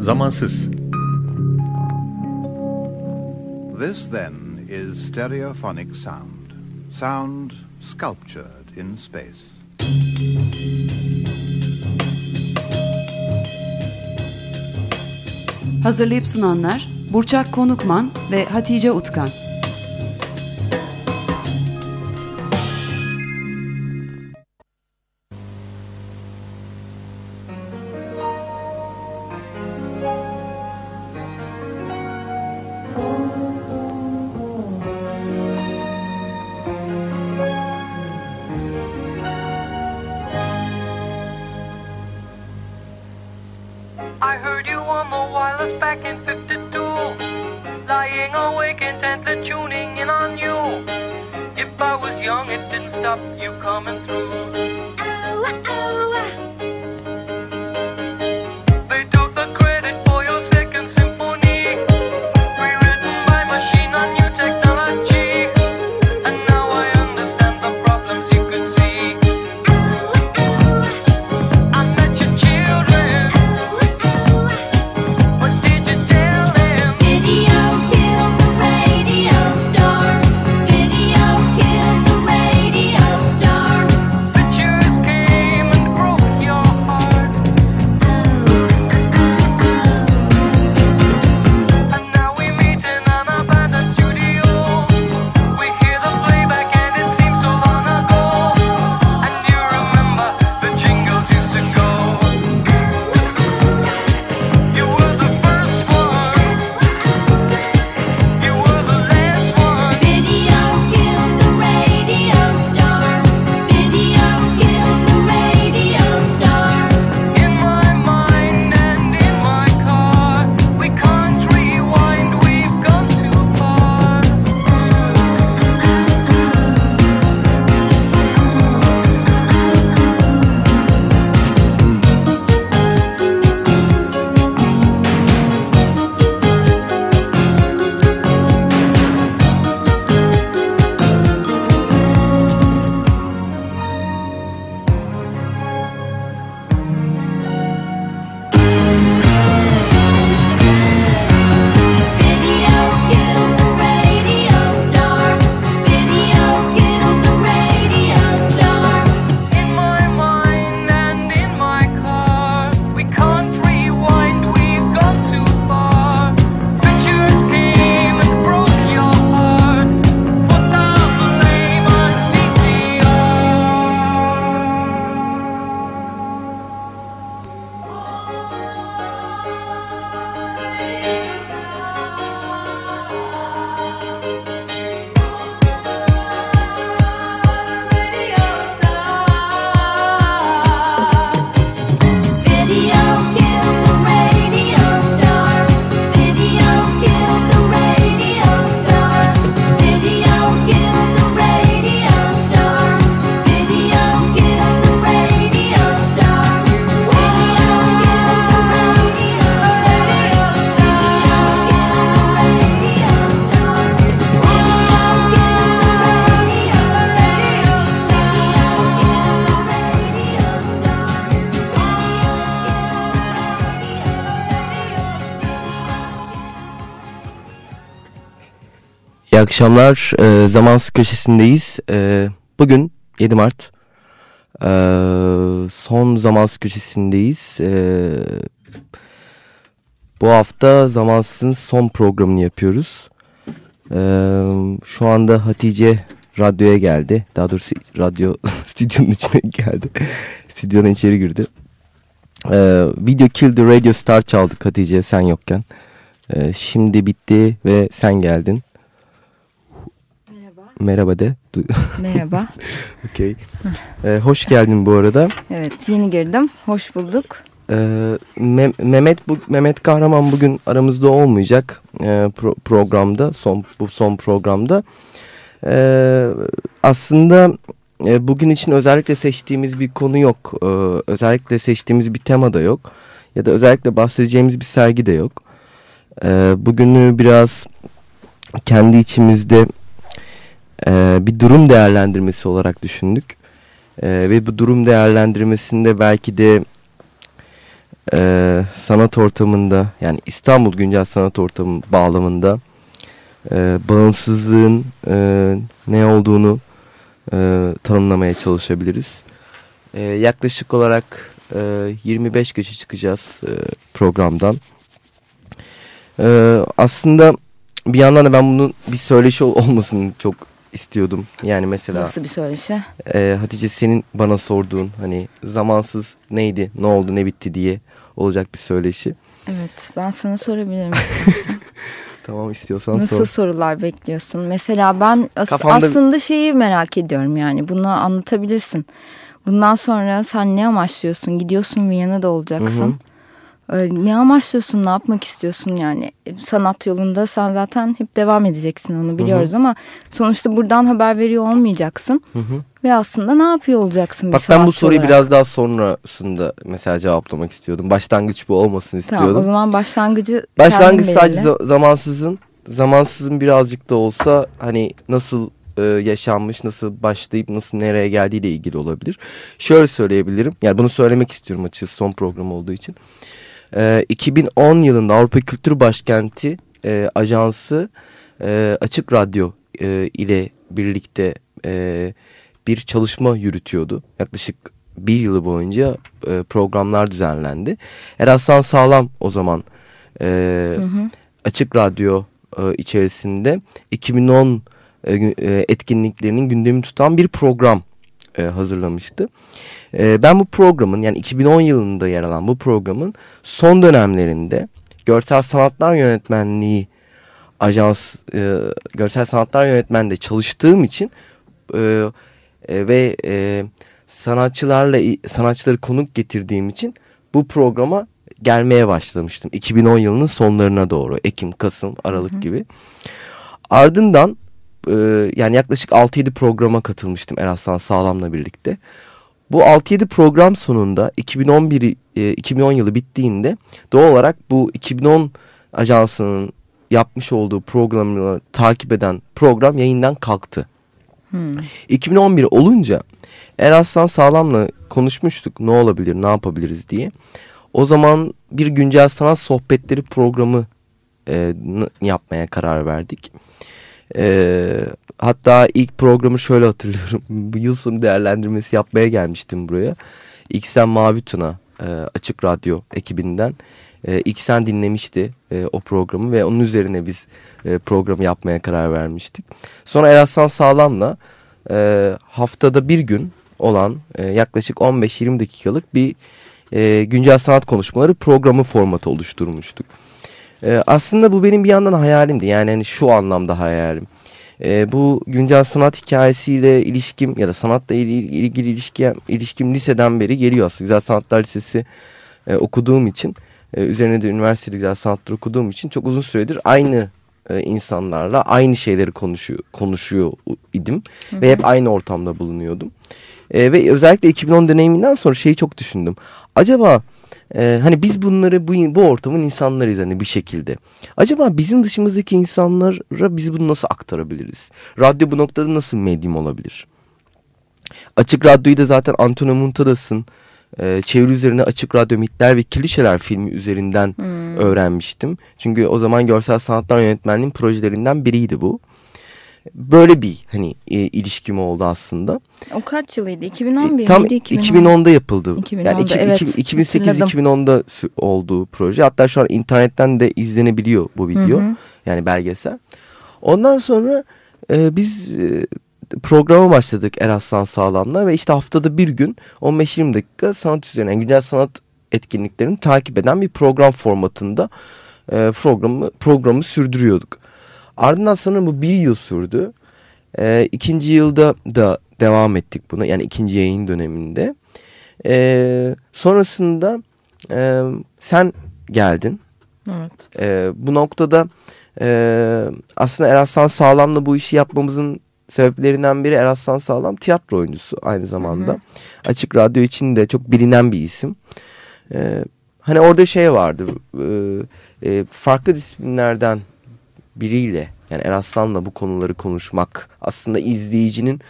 Zamansız This then is stereophonic sound. Sound sculptured in space. Hazırlayıp sunanlar Burçak Konukman ve Hatice Utkan. Lying awake intently tuning in on you. If I was young, it didn't stop you coming through. Akşamlar. Ee, Zamansız köşesindeyiz. Ee, bugün 7 Mart. Ee, son Zamansız köşesindeyiz. Ee, bu hafta Zamansız'ın son programını yapıyoruz. Ee, şu anda Hatice radyoya geldi. Daha doğrusu radyo stüdyonun içine geldi. Stüdyonun içeri girdi. Ee, Video Kill the Radio Star çaldık Hatice sen yokken. Şimdi bitti ve sen geldin. Merhaba. De. Merhaba. Okey. Ee, hoş geldin bu arada. Evet yeni girdim. Hoş bulduk. Ee, Me- Mehmet bu Mehmet Kahraman bugün aramızda olmayacak ee, pro- programda son bu son programda. Ee, aslında e, bugün için özellikle seçtiğimiz bir konu yok. Ee, özellikle seçtiğimiz bir tema da yok. Ya da özellikle bahsedeceğimiz bir sergi de yok. Ee, bugünü biraz kendi içimizde e, bir durum değerlendirmesi olarak düşündük. E, ve bu durum değerlendirmesinde belki de e, sanat ortamında yani İstanbul güncel sanat ortamı bağlamında e, bağımsızlığın e, ne olduğunu e, tanımlamaya çalışabiliriz. E, yaklaşık olarak e, 25 kişi çıkacağız e, programdan. E, aslında bir yandan da ben bunun bir söyleşi ol- olmasını çok istiyordum. Yani mesela Nasıl bir söyleşi? e, Hatice senin bana sorduğun hani zamansız neydi, ne oldu, ne bitti diye olacak bir söyleşi. Evet ben sana sorabilirim istersen. Tamam istiyorsan Nasıl sor. sorular bekliyorsun? Mesela ben as- Kafamda- aslında şeyi merak ediyorum yani bunu anlatabilirsin. Bundan sonra sen ne amaçlıyorsun? Gidiyorsun Viyana'da olacaksın. Ee, ne amaçlıyorsun? Ne yapmak istiyorsun yani? E, Sanat yolunda sen zaten hep devam edeceksin onu biliyoruz ama sonuçta buradan haber veriyor olmayacaksın. Ve aslında ne yapıyor olacaksın Bak ben bu soruyu olarak? biraz daha sonrasında mesela cevaplamak istiyordum. Başlangıç bu olmasını Tamam o istiyordum. zaman başlangıcı Başlangıç sadece belirle. zamansızın, zamansızın birazcık da olsa hani nasıl e, yaşanmış, nasıl başlayıp nasıl nereye geldiğiyle ilgili olabilir. Şöyle söyleyebilirim. Yani bunu söylemek istiyorum açıkçası son program olduğu için. E, 2010 yılında Avrupa Kültür Başkenti e, Ajansı e, Açık Radyo e, ile birlikte e, bir çalışma yürütüyordu. Yaklaşık bir yılı boyunca e, programlar düzenlendi. Eraslan Sağlam o zaman e, Açık Radyo e, içerisinde 2010 e, e, etkinliklerinin gündemi tutan bir program e, hazırlamıştı. E, ben bu programın yani 2010 yılında yer alan bu programın son dönemlerinde görsel sanatlar yönetmenliği ajans e, görsel sanatlar yönetmeninde çalıştığım için e, e, ve e, sanatçılarla sanatçıları konuk getirdiğim için bu programa gelmeye başlamıştım. 2010 yılının sonlarına doğru Ekim, Kasım, Aralık gibi. Ardından e, yani yaklaşık 6-7 programa katılmıştım Eraslan Sağlam'la birlikte. Bu 6-7 program sonunda 2011 e, 2010 yılı bittiğinde doğal olarak bu 2010 ajansının yapmış olduğu programı takip eden program yayından kalktı. 2011 olunca Eraslan Sağlam'la konuşmuştuk ne olabilir ne yapabiliriz diye. O zaman bir güncel sanat sohbetleri programı e, yapmaya karar verdik. E, hatta ilk programı şöyle hatırlıyorum. Bu yıl sonu değerlendirmesi yapmaya gelmiştim buraya. İksen Mavi Tuna e, Açık Radyo ekibinden. E, İksen dinlemişti e, o programı ve onun üzerine biz e, programı yapmaya karar vermiştik. Sonra Eraslan Sağlam'la haftada bir gün olan yaklaşık 15-20 dakikalık bir güncel sanat konuşmaları programı formatı oluşturmuştuk. E, aslında bu benim bir yandan hayalimdi. Yani hani şu anlamda hayalim. E, bu güncel sanat hikayesiyle ilişkim ya da sanatla il- ilgili ilişki, ilişkim liseden beri geliyor aslında. Güzel Sanatlar Lisesi e, okuduğum için, e, üzerine de üniversitede güzel sanatlar okuduğum için çok uzun süredir aynı e, insanlarla aynı şeyleri konuşuyor, konuşuyor idim. Ve hep aynı ortamda bulunuyordum. E, ve özellikle 2010 deneyiminden sonra şeyi çok düşündüm. Acaba e, hani biz bunları bu, bu ortamın insanlarıyız hani bir şekilde. Acaba bizim dışımızdaki insanlara biz bunu nasıl aktarabiliriz? Radyo bu noktada nasıl medyum olabilir? Açık Radyo'yu da zaten Antonio Muntadas'ın e, çeviri üzerine Açık Radyo Mitler ve Klişeler filmi üzerinden öğrenmiştim. Çünkü o zaman görsel sanatlar yönetmenliğinin projelerinden biriydi bu. Böyle bir hani e, ilişkim oldu aslında. O kaç yılıydı? 2011 E, Tam miydi? 2010'da yapıldı. 2010'da, yani iki- evet, iki- 2008 hatırladım. 2010'da sü- olduğu proje. Hatta şu an internetten de izlenebiliyor bu video. Hı hı. Yani belgesel. Ondan sonra e, biz e, programa başladık Eraslan Sağlam'la ve işte haftada bir gün 15-20 dakika sanat üzerine yani güncel sanat etkinliklerini takip eden bir program formatında e, programı programı sürdürüyorduk. Ardından sanırım bu bir yıl sürdü. E, ikinci yılda da devam ettik buna yani ikinci yayın döneminde. E, sonrasında e, sen geldin. Evet. E, bu noktada e, aslında Eraslan Sağlam'la bu işi yapmamızın sebeplerinden biri Eraslan Sağlam tiyatro oyuncusu aynı zamanda. Açık Radyo için de çok bilinen bir isim. E, hani orada şey vardı e, e, farklı disiplinlerden biriyle yani Eraslan'la bu konuları konuşmak aslında izleyicinin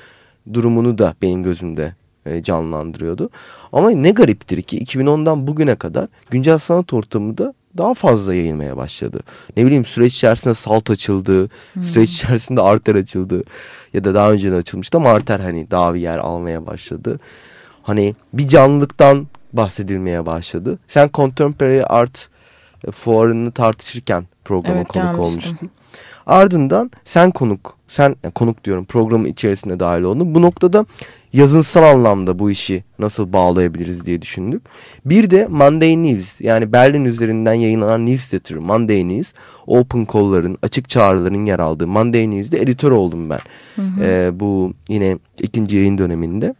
durumunu da benim gözümde e, canlandırıyordu. Ama ne gariptir ki 2010'dan bugüne kadar güncel sanat ortamında daha fazla yayılmaya başladı. Ne bileyim süreç içerisinde Salt açıldı, süreç içerisinde Arter açıldı ya da daha önce de açılmıştı ama Arter hani daha bir yer almaya başladı. Hani bir canlılıktan bahsedilmeye başladı. Sen Contemporary Art fuarını tartışırken programa Evet, konuk gelmiştim. olmuştun. Ardından sen konuk, sen yani konuk diyorum programın içerisine dahil oldun. Bu noktada yazınsal anlamda bu işi nasıl bağlayabiliriz diye düşündük. Bir de Monday News yani Berlin üzerinden yayınlanan newsletter Monday News open call'ların açık çağrıların yer aldığı Monday News'de editör oldum ben. Ee, bu yine ikinci yayın döneminde.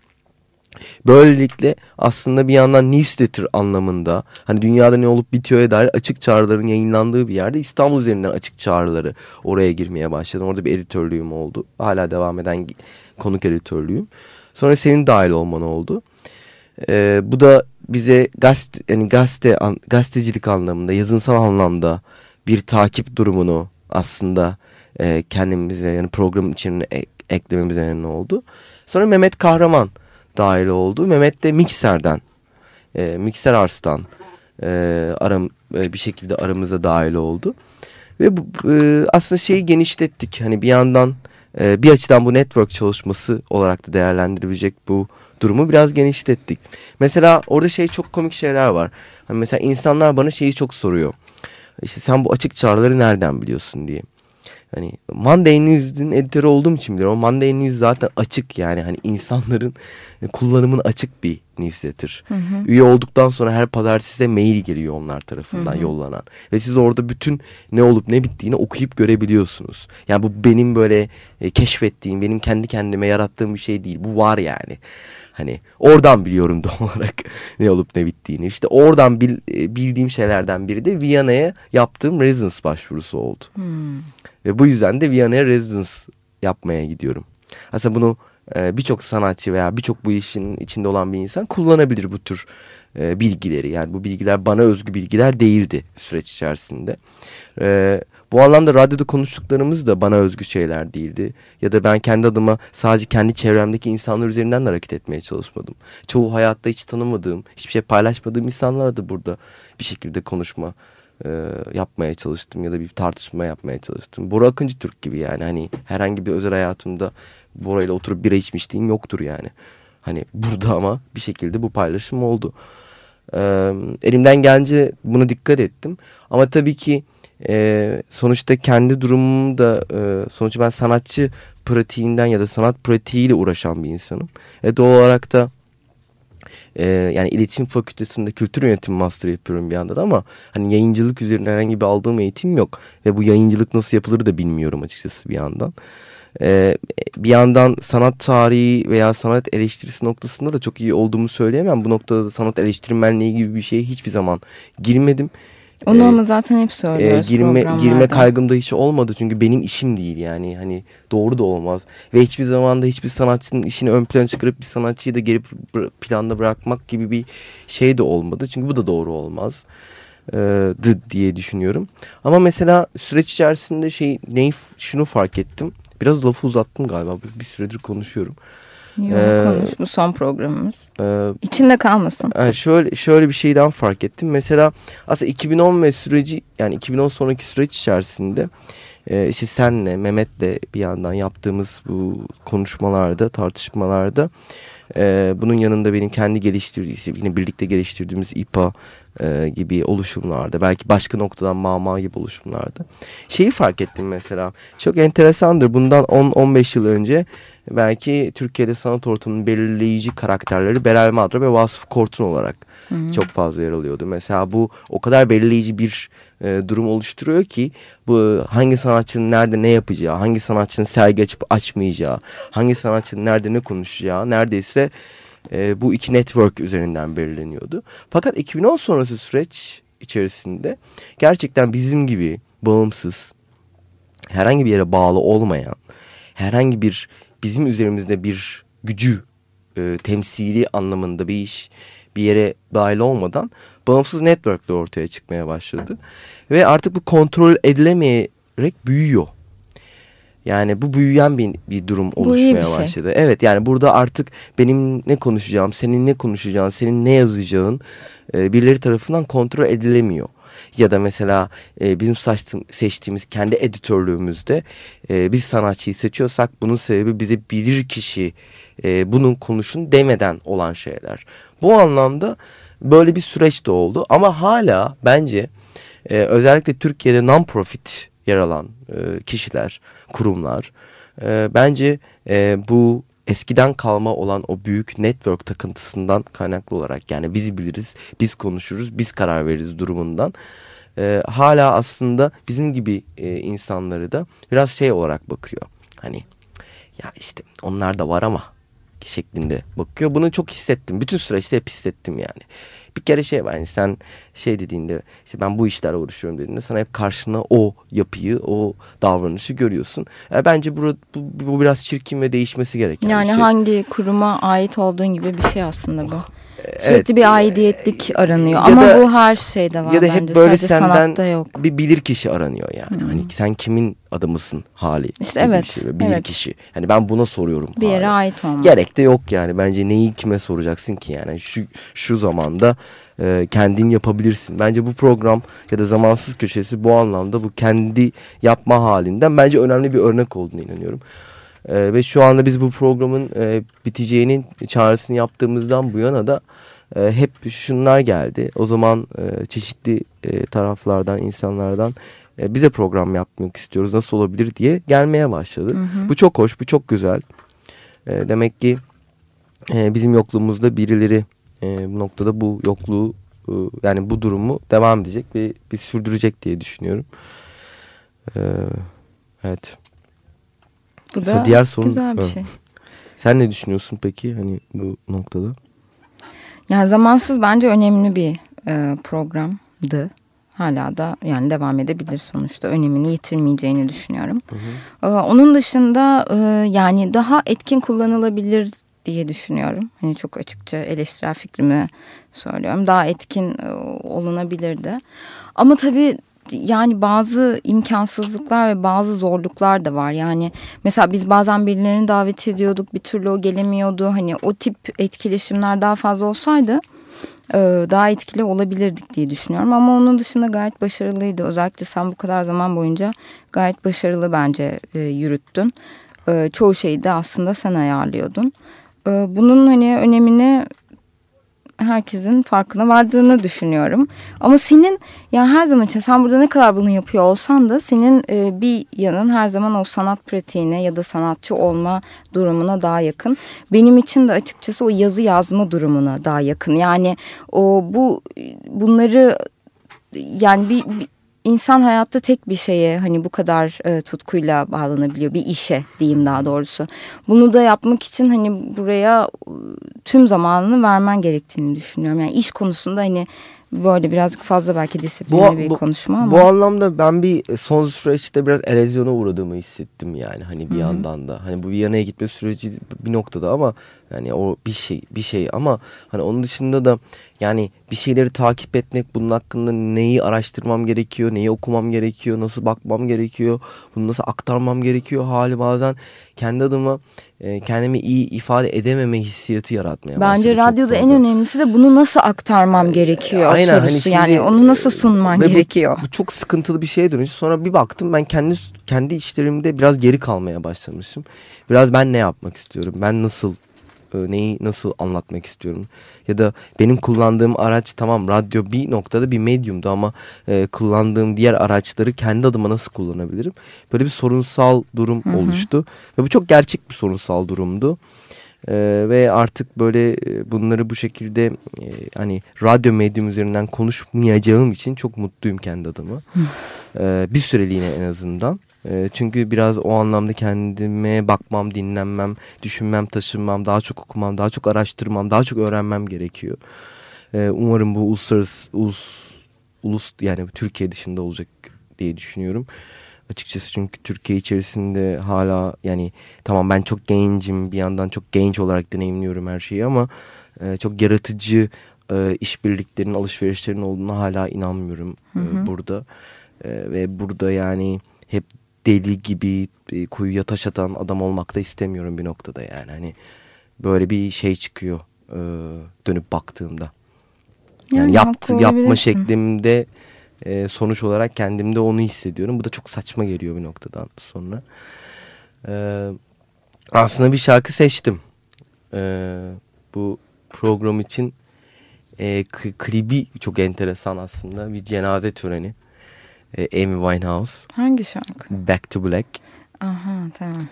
Böylelikle aslında bir yandan newsletter anlamında hani dünyada ne olup bitiyor'a dair açık çağrıların yayınlandığı bir yerde İstanbul üzerinden açık çağrıları oraya girmeye başladım. Orada bir editörlüğüm oldu. Hala devam eden konuk editörlüğüm. Sonra senin dahil olman oldu. Ee, bu da bize gazete, yani gazete, an- gazetecilik anlamında, yazınsal anlamda bir takip durumunu aslında e, kendimize yani programın içine ek- eklememize neden oldu. Sonra Mehmet Kahraman dahil oldu. Mehmet de Mikser'den, e, Mikser Ars'tan e, aram, e, bir şekilde aramıza dahil oldu. Ve bu, e, aslında şeyi genişlettik. Hani bir yandan e, bir açıdan bu network çalışması olarak da değerlendirebilecek bu durumu biraz genişlettik. Mesela orada şey çok komik şeyler var. Hani mesela insanlar bana şeyi çok soruyor. İşte sen bu açık çağrıları nereden biliyorsun diye. Hani Monday News'in editörü olduğum için biliyorum. Monday News zaten açık yani hani insanların kullanımına açık bir newsletter. Üye olduktan sonra her pazartesi size mail geliyor onlar tarafından yollanan. Ve siz orada bütün ne olup ne bittiğini okuyup görebiliyorsunuz. Yani bu benim böyle e, keşfettiğim, benim kendi kendime yarattığım bir şey değil. Bu var yani. Hani oradan biliyorum doğal olarak ne olup ne bittiğini. İşte oradan bil- e, bildiğim şeylerden biri de Viyana'ya yaptığım residence başvurusu oldu. Ve bu yüzden de Viyana'ya residence yapmaya gidiyorum. Aslında bunu e, birçok sanatçı veya birçok bu işin içinde olan bir insan kullanabilir bu tür e, bilgileri. Yani bu bilgiler bana özgü bilgiler değildi süreç içerisinde. E, bu anlamda radyoda konuştuklarımız da bana özgü şeyler değildi. Ya da ben kendi adıma sadece kendi çevremdeki insanlar üzerinden de hareket etmeye çalışmadım. Çoğu hayatta hiç tanımadığım, hiçbir şey paylaşmadığım insanlarla da burada bir şekilde konuşma e, yapmaya çalıştım ya da bir tartışma yapmaya çalıştım. Bora Akıncı Türk gibi yani hani herhangi bir özel hayatımda Bora ile oturup bira içmişliğim yoktur yani. Hani burada ama bir şekilde bu paylaşım oldu. E, elimden gelince buna dikkat ettim. Ama tabii ki e, sonuçta kendi durumum da e, sonuçta ben sanatçı pratiğinden ya da sanat pratiğiyle uğraşan bir insanım. E, doğal olarak da e, yani iletişim fakültesinde kültür yönetimi master yapıyorum bir anda da ama hani yayıncılık üzerine herhangi bir aldığım eğitim yok ve bu yayıncılık nasıl yapılır da bilmiyorum açıkçası bir yandan. E, bir yandan sanat tarihi veya sanat eleştirisi noktasında da çok iyi olduğumu söyleyemem. Bu noktada da sanat eleştirmenliği gibi bir şeye hiçbir zaman girmedim. Onu E, ama zaten hep e, söylüyoruz girme girme programlarda. kaygım da hiç olmadı çünkü benim işim değil yani. Hani doğru da olmaz. Ve hiçbir zaman da hiçbir sanatçının işini ön plana çıkarıp bir sanatçıyı da geri planda bırakmak gibi bir şey de olmadı. Çünkü bu da doğru olmaz e, diye düşünüyorum. Ama mesela süreç içerisinde şey neyi şunu fark ettim. Biraz lafı uzattım galiba. Bir süredir konuşuyorum Yok, Ee, bu son programımız. e, İçinde kalmasın. yani şöyle şöyle bir şeyden fark ettim. Mesela aslında 2010 ve süreci yani 2010 sonraki süreç içerisinde e, işte senle Mehmet'le bir yandan yaptığımız bu konuşmalarda, tartışmalarda e, bunun yanında benim kendi geliştirdiğim, işte yine birlikte geliştirdiğimiz İPA e, gibi oluşumlarda, belki başka noktadan Mama gibi oluşumlarda şeyi fark ettim mesela. Çok enteresandır. Bundan 10-15 yıl önce belki Türkiye'de sanat ortamının belirleyici karakterleri Berel Madra ve Vasıf Kortun olarak çok fazla yer alıyordu. Mesela bu o kadar belirleyici bir e, durum oluşturuyor ki bu hangi sanatçının nerede ne yapacağı, hangi sanatçının sergi açıp açmayacağı, hangi sanatçının nerede ne konuşacağı neredeyse e, bu iki network üzerinden belirleniyordu. Fakat 2010 sonrası süreç içerisinde gerçekten bizim gibi bağımsız, herhangi bir yere bağlı olmayan, herhangi bir bizim üzerimizde bir gücü e, temsili anlamında bir iş bir yere dahil olmadan bağımsız networkler ortaya çıkmaya başladı. Ve artık bu kontrol edilemeyerek büyüyor. Yani bu büyüyen bir, bir durum iyi bir oluşmaya şey. başladı. Evet yani burada artık benim ne konuşacağım, senin ne konuşacağın, senin ne yazacağın e, birileri tarafından kontrol edilemiyor. Ya da mesela e, bizim saçtım, seçtiğimiz kendi editörlüğümüzde e, biz sanatçıyı seçiyorsak bunun sebebi bize bilir kişi e, bunun konuşun demeden olan şeyler. Bu anlamda böyle bir süreç de oldu ama hala bence e, özellikle Türkiye'de non-profit yer alan e, kişiler, kurumlar e, bence e, bu eskiden kalma olan o büyük network takıntısından kaynaklı olarak yani biz biliriz, biz konuşuruz, biz karar veririz durumundan e, hala aslında bizim gibi e, insanları da biraz şey olarak bakıyor. Hani ya işte onlar da var ama şeklinde bakıyor. Bunu çok hissettim. Bütün süreçte hep hissettim yani. Bir kere şey var yani sen şey dediğinde işte ben bu işlerle uğraşıyorum dediğinde sana hep karşına o yapıyı, o davranışı görüyorsun. E, bence bu, bu, bu biraz çirkin ve değişmesi gereken Yani bir şey. hangi kuruma ait olduğun gibi bir şey aslında bu. evet. Sürekli bir aidiyetlik aranıyor. Ya Ama da- bu her şeyde var ya da bence. hep böyle Sadece senden yok. bir bilir kişi aranıyor yani. Hani sen kimin adamısın hali. İşte gibi bir evet, şey. Bilir evet. kişi. Hani ben buna soruyorum. Bir yere hali. ait olmak. Gerek de yok yani. Bence neyi kime soracaksın ki yani. Şu şu zamanda e, kendin yapabilirsin. Bence bu program ya da zamansız köşesi bu anlamda bu kendi yapma halinden bence önemli bir örnek olduğunu inanıyorum. E, ve şu anda biz bu programın e, biteceğinin çağrısını yaptığımızdan bu yana da e, hep şunlar geldi. O zaman e, çeşitli e, taraflardan, insanlardan e, bize program yapmak istiyoruz. Nasıl olabilir diye gelmeye başladı. Bu çok hoş, bu çok güzel. E, demek ki e, bizim yokluğumuzda birileri e, bu noktada bu yokluğu e, yani bu durumu devam edecek ve bir sürdürecek diye düşünüyorum. E, evet. Bu da diğer sorun- güzel bir şey. Sen ne düşünüyorsun peki hani bu noktada? Yani zamansız bence önemli bir e, programdı. Hala da yani devam edebilir sonuçta. Önemini yitirmeyeceğini düşünüyorum. E, onun dışında e, yani daha etkin kullanılabilir diye düşünüyorum. Hani çok açıkça eleştirel fikrimi söylüyorum. Daha etkin e, olunabilirdi. Ama tabii yani bazı imkansızlıklar ve bazı zorluklar da var. Yani mesela biz bazen birilerini davet ediyorduk bir türlü o gelemiyordu. Hani o tip etkileşimler daha fazla olsaydı e, daha etkili olabilirdik diye düşünüyorum. Ama onun dışında gayet başarılıydı. Özellikle sen bu kadar zaman boyunca gayet başarılı bence e, yürüttün. E, çoğu şeyi de aslında sen ayarlıyordun. Bunun hani önemini herkesin farkına vardığını düşünüyorum. Ama senin yani her zaman için sen burada ne kadar bunu yapıyor olsan da senin e, bir yanın her zaman o sanat pratiğine ya da sanatçı olma durumuna daha yakın. Benim için de açıkçası o yazı yazma durumuna daha yakın. Yani o bu bunları yani bir, bir insan hayatta tek bir şeye hani bu kadar e, tutkuyla bağlanabiliyor bir işe diyeyim daha doğrusu. Bunu da yapmak için hani buraya e, tüm zamanını vermen gerektiğini düşünüyorum. Yani iş konusunda hani böyle birazcık fazla belki disiplinli bir konuşma ama. Bu anlamda ben bir son süreçte biraz erozyona uğradığımı hissettim yani hani bir yandan da. Hani bu Viyana'ya gitme süreci bir noktada ama yani o bir şey bir şey ama hani onun dışında da yani bir şeyleri takip etmek bunun hakkında neyi araştırmam gerekiyor, neyi okumam gerekiyor, nasıl bakmam gerekiyor, bunu nasıl aktarmam gerekiyor hali bazen kendi adıma e, kendimi iyi ifade edememe hissiyatı yaratmaya Bence başladı çok radyoda en önemlisi de bunu nasıl aktarmam gerekiyor Aynen, sorusu. hani şimdi, yani onu nasıl sunman ve bu- gerekiyor. Bu, çok sıkıntılı bir şeye dönüştü. Sonra bir baktım ben kendi kendi işlerimde biraz geri kalmaya başlamışım. Biraz ben ne yapmak istiyorum? Ben nasıl e, neyi nasıl anlatmak istiyorum? Ya da benim kullandığım araç tamam radyo bir noktada bir medyumdu ama e, kullandığım diğer araçları kendi adıma nasıl kullanabilirim? Böyle bir sorunsal durum oluştu. Ve bu çok gerçek bir sorunsal durumdu. Ee, ve artık böyle e, bunları bu şekilde e, hani radyo medyum üzerinden konuşmayacağım için çok mutluyum kendi adıma. Ee, bir süreliğine en azından. Ee, çünkü biraz o anlamda kendime bakmam, dinlenmem, düşünmem, taşınmam, daha çok okumam, daha çok araştırmam, daha çok öğrenmem gerekiyor. Ee, umarım bu uluslararası, ulus, ulus yani Türkiye dışında olacak diye düşünüyorum. Açıkçası çünkü Türkiye içerisinde hala yani tamam ben çok gencim bir yandan çok genç olarak deneyimliyorum her şeyi ama e, çok yaratıcı e, işbirliklerinin alışverişlerin olduğuna hala inanmıyorum e, burada. E, ve burada yani hep deli gibi e, kuyuya taş atan adam olmak da istemiyorum bir noktada yani. Hani böyle bir şey çıkıyor e, dönüp baktığımda. Yani, Yani yaptı, yapma şeklimde e, sonuç olarak kendimde onu hissediyorum. Bu da çok saçma geliyor bir noktadan sonra. E, aslında bir şarkı seçtim. E, bu program için e, klibi çok enteresan aslında. Bir cenaze töreni. E, Amy Winehouse. Hangi şarkı? Back to Black. Aha tamam.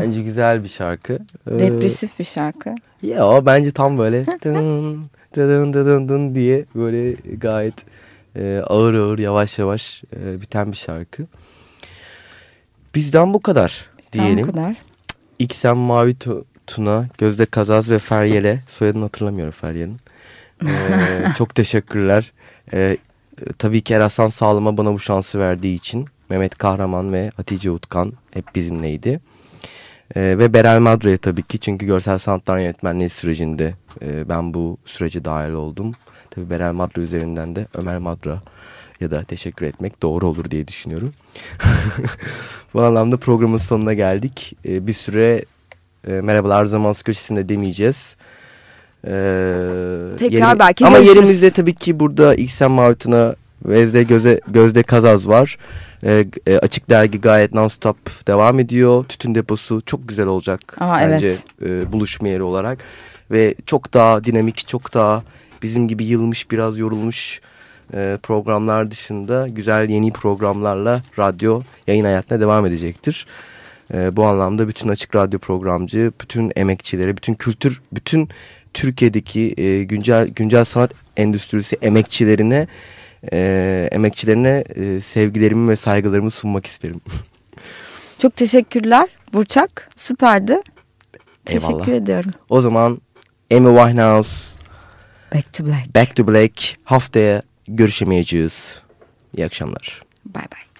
Bence güzel bir şarkı. E, Depresif bir şarkı. Ya bence tam böyle dın dın dın dın dın diye böyle gayet e, ağır ağır yavaş yavaş e, biten bir şarkı. Bizden bu kadar Tam diyelim. bu kadar. İksen Mavi Tu- Tuna, Gözde Kazaz ve Feryal'e soyadını hatırlamıyorum Feryal'in. Ee, çok teşekkürler. Ee, tabii ki Erasan Sağlam'a bana bu şansı verdiği için Mehmet Kahraman ve Hatice Utkan hep bizimleydi. Ee, ve Berel Madra'ya tabii ki çünkü görsel sanatlar yönetmenliği sürecinde e, ben bu sürece dahil oldum. Tabii Berel Madra üzerinden de Ömer Madra ya da teşekkür etmek doğru olur diye düşünüyorum. bu anlamda programın sonuna geldik. Ee, bir süre e, merhabalar zamans köşesinde demeyeceğiz. Ee, Tekrar belki Ama görüşürüz. yerimizde tabii ki burada İhsan Mavituna Vezde Göze, Gözde Kazaz var. Ee, e, açık dergi gayet non-stop devam ediyor. Tütün deposu çok güzel olacak Aa, bence evet. e, buluşma yeri olarak. Ve çok daha dinamik, çok daha bizim gibi yılmış, biraz yorulmuş e, programlar dışında güzel yeni programlarla radyo yayın hayatına devam edecektir. E, bu anlamda bütün açık radyo programcı, bütün emekçileri, bütün kültür, bütün Türkiye'deki e, güncel güncel sanat endüstrisi emekçilerine e, emekçilerine e, sevgilerimi ve saygılarımı sunmak isterim. Çok teşekkürler Burçak. Süperdi. Eyvallah. Teşekkür ediyorum. O zaman Amy Winehouse, Back to Black. Back to Black haftaya görüşemeyeceğiz. İyi akşamlar. Bye bye.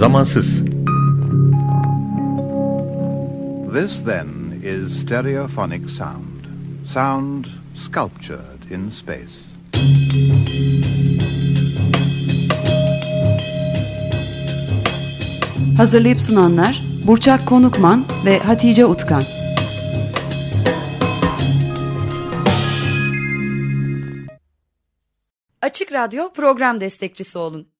Zamansız. This then is stereophonic sound. Sound sculptured in space. Hazırlayıp sunanlar Burçak Konukman ve Hatice Utkan. Açık Radyo program destekçisi olun.